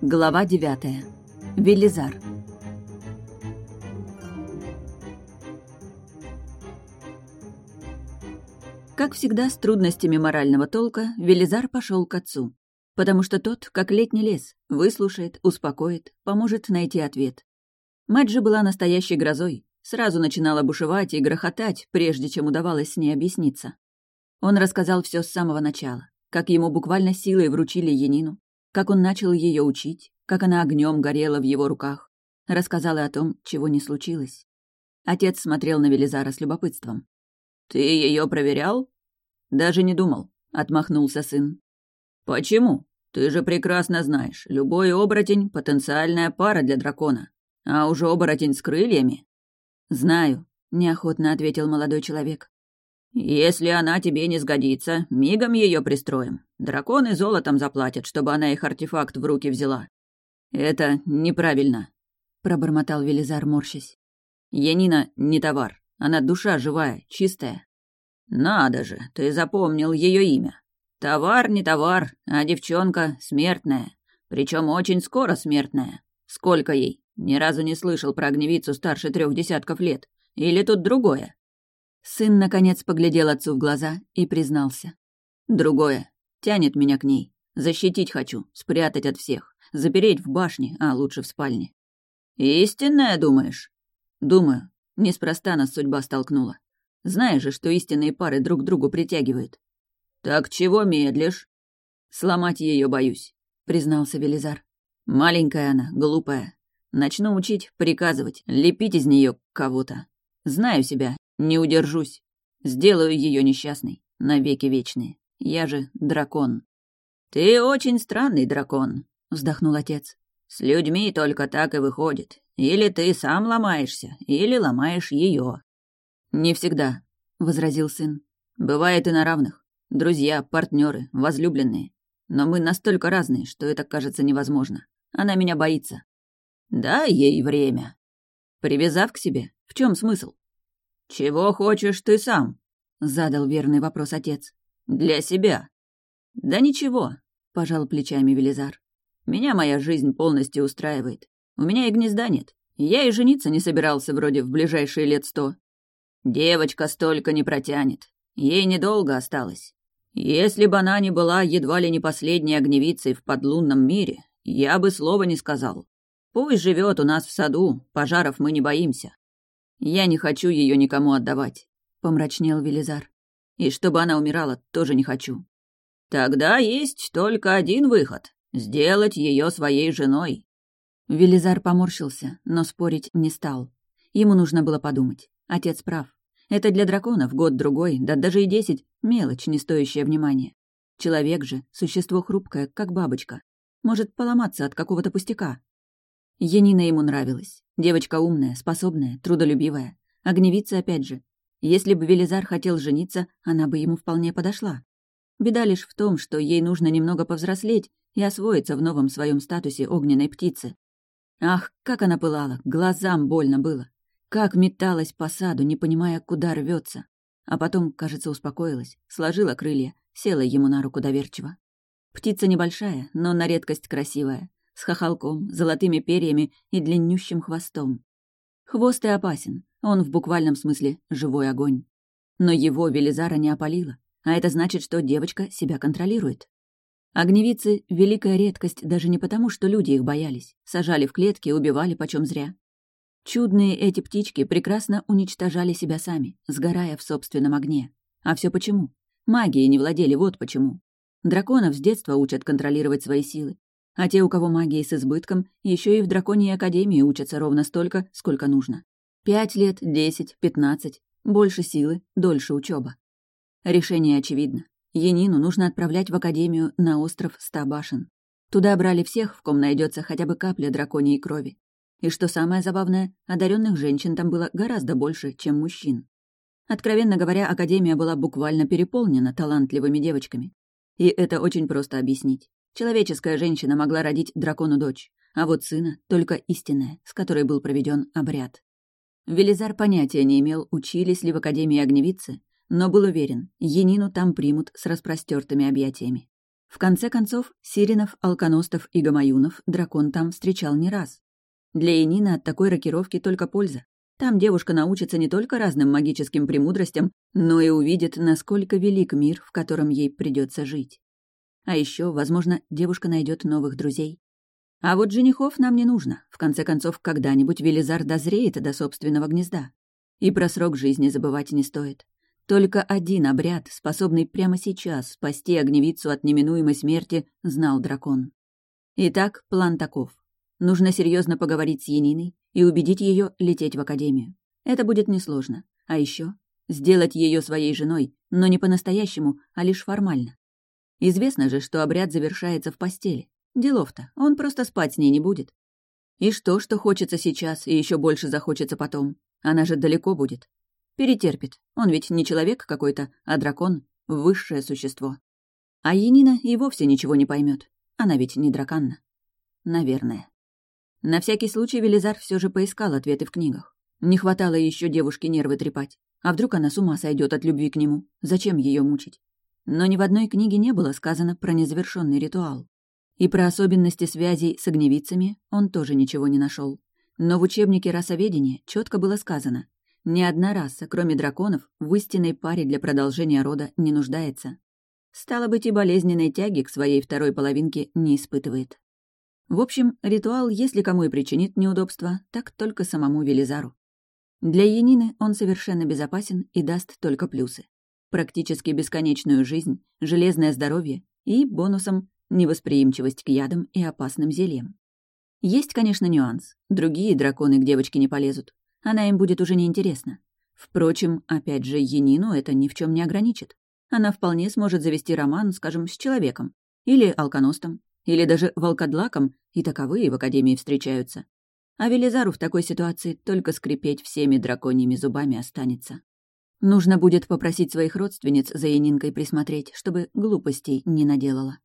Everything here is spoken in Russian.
Глава девятая. Велизар. Как всегда, с трудностями морального толка Велизар пошел к отцу, потому что тот, как летний лес, выслушает, успокоит, поможет найти ответ. Мать же была настоящей грозой, сразу начинала бушевать и грохотать, прежде чем удавалось с ней объясниться. Он рассказал все с самого начала, как ему буквально силой вручили Янину, как он начал ее учить, как она огнем горела в его руках. Рассказал и о том, чего не случилось. Отец смотрел на Велизара с любопытством. «Ты ее проверял?» «Даже не думал», — отмахнулся сын. «Почему? Ты же прекрасно знаешь, любой оборотень — потенциальная пара для дракона. А уже оборотень с крыльями?» «Знаю», — неохотно ответил молодой человек. «Если она тебе не сгодится, мигом ее пристроим. Драконы золотом заплатят, чтобы она их артефакт в руки взяла». «Это неправильно», — пробормотал Велизар, морщась. «Янина не товар. Она душа живая, чистая». «Надо же, ты запомнил ее имя. Товар не товар, а девчонка смертная. Причем очень скоро смертная. Сколько ей? Ни разу не слышал про огневицу старше трех десятков лет. Или тут другое?» Сын, наконец, поглядел отцу в глаза и признался. «Другое. Тянет меня к ней. Защитить хочу, спрятать от всех. Запереть в башне, а лучше в спальне». «Истинная, думаешь?» «Думаю. Неспроста нас судьба столкнула. Знаешь же, что истинные пары друг к другу притягивают». «Так чего медлишь?» «Сломать ее боюсь», — признался Велизар. «Маленькая она, глупая. Начну учить, приказывать, лепить из нее кого-то. Знаю себя, не удержусь. Сделаю ее несчастной, навеки вечные. Я же дракон. Ты очень странный дракон, вздохнул отец. С людьми только так и выходит. Или ты сам ломаешься, или ломаешь ее. Не всегда, возразил сын. Бывает и на равных. Друзья, партнеры, возлюбленные. Но мы настолько разные, что это кажется невозможно. Она меня боится. Дай ей время. Привязав к себе, в чем смысл? «Чего хочешь ты сам?» — задал верный вопрос отец. «Для себя». «Да ничего», — пожал плечами Велизар. «Меня моя жизнь полностью устраивает. У меня и гнезда нет. Я и жениться не собирался вроде в ближайшие лет сто. Девочка столько не протянет. Ей недолго осталось. Если бы она не была едва ли не последней огневицей в подлунном мире, я бы слова не сказал. Пусть живет у нас в саду, пожаров мы не боимся. «Я не хочу ее никому отдавать», — помрачнел Велизар. «И чтобы она умирала, тоже не хочу». «Тогда есть только один выход — сделать ее своей женой». Велизар поморщился, но спорить не стал. Ему нужно было подумать. Отец прав. Это для драконов год-другой, да даже и десять — мелочь, не стоящая внимания. Человек же — существо хрупкое, как бабочка. Может поломаться от какого-то пустяка. Янина ему нравилась. Девочка умная, способная, трудолюбивая. Огневица опять же. Если бы Велизар хотел жениться, она бы ему вполне подошла. Беда лишь в том, что ей нужно немного повзрослеть и освоиться в новом своем статусе огненной птицы. Ах, как она пылала, глазам больно было. Как металась по саду, не понимая, куда рвется. А потом, кажется, успокоилась, сложила крылья, села ему на руку доверчиво. Птица небольшая, но на редкость красивая с хохолком, золотыми перьями и длиннющим хвостом. Хвост и опасен, он в буквальном смысле живой огонь. Но его Велизара не опалила, а это значит, что девочка себя контролирует. Огневицы — великая редкость даже не потому, что люди их боялись, сажали в клетки убивали почем зря. Чудные эти птички прекрасно уничтожали себя сами, сгорая в собственном огне. А все почему? Магией не владели, вот почему. Драконов с детства учат контролировать свои силы, а те, у кого магии с избытком, еще и в драконьей академии учатся ровно столько, сколько нужно. Пять лет, десять, пятнадцать. Больше силы, дольше учеба. Решение очевидно. Енину нужно отправлять в академию на остров Ста башен. Туда брали всех, в ком найдется хотя бы капля драконьей крови. И что самое забавное, одаренных женщин там было гораздо больше, чем мужчин. Откровенно говоря, Академия была буквально переполнена талантливыми девочками. И это очень просто объяснить. Человеческая женщина могла родить дракону дочь, а вот сына — только истинная, с которой был проведен обряд. Велизар понятия не имел, учились ли в Академии огневицы, но был уверен, Енину там примут с распростертыми объятиями. В конце концов, Сиринов, Алконостов и Гамаюнов дракон там встречал не раз. Для Янины от такой рокировки только польза. Там девушка научится не только разным магическим премудростям, но и увидит, насколько велик мир, в котором ей придется жить. А еще, возможно, девушка найдет новых друзей. А вот женихов нам не нужно. В конце концов, когда-нибудь Велизар дозреет до собственного гнезда. И про срок жизни забывать не стоит. Только один обряд, способный прямо сейчас спасти огневицу от неминуемой смерти, знал дракон. Итак, план таков. Нужно серьезно поговорить с Яниной и убедить ее лететь в академию. Это будет несложно. А еще сделать ее своей женой, но не по-настоящему, а лишь формально. Известно же, что обряд завершается в постели. Делов-то, он просто спать с ней не будет. И что, что хочется сейчас и еще больше захочется потом? Она же далеко будет. Перетерпит. Он ведь не человек какой-то, а дракон, высшее существо. А Енина и вовсе ничего не поймет. Она ведь не драканна. Наверное. На всякий случай Велизар все же поискал ответы в книгах. Не хватало еще девушке нервы трепать. А вдруг она с ума сойдет от любви к нему? Зачем ее мучить? Но ни в одной книге не было сказано про незавершенный ритуал. И про особенности связей с огневицами он тоже ничего не нашел. Но в учебнике расоведения четко было сказано, ни одна раса, кроме драконов, в истинной паре для продолжения рода не нуждается. Стало быть, и болезненной тяги к своей второй половинке не испытывает. В общем, ритуал, если кому и причинит неудобства, так только самому Велизару. Для Янины он совершенно безопасен и даст только плюсы. Практически бесконечную жизнь, железное здоровье и, бонусом, невосприимчивость к ядам и опасным зельям. Есть, конечно, нюанс. Другие драконы к девочке не полезут. Она им будет уже неинтересна. Впрочем, опять же, Янину это ни в чем не ограничит. Она вполне сможет завести роман, скажем, с человеком. Или алконостом, или даже волкодлаком, и таковые в Академии встречаются. А Велизару в такой ситуации только скрипеть всеми драконьими зубами останется. Нужно будет попросить своих родственниц за Янинкой присмотреть, чтобы глупостей не наделала.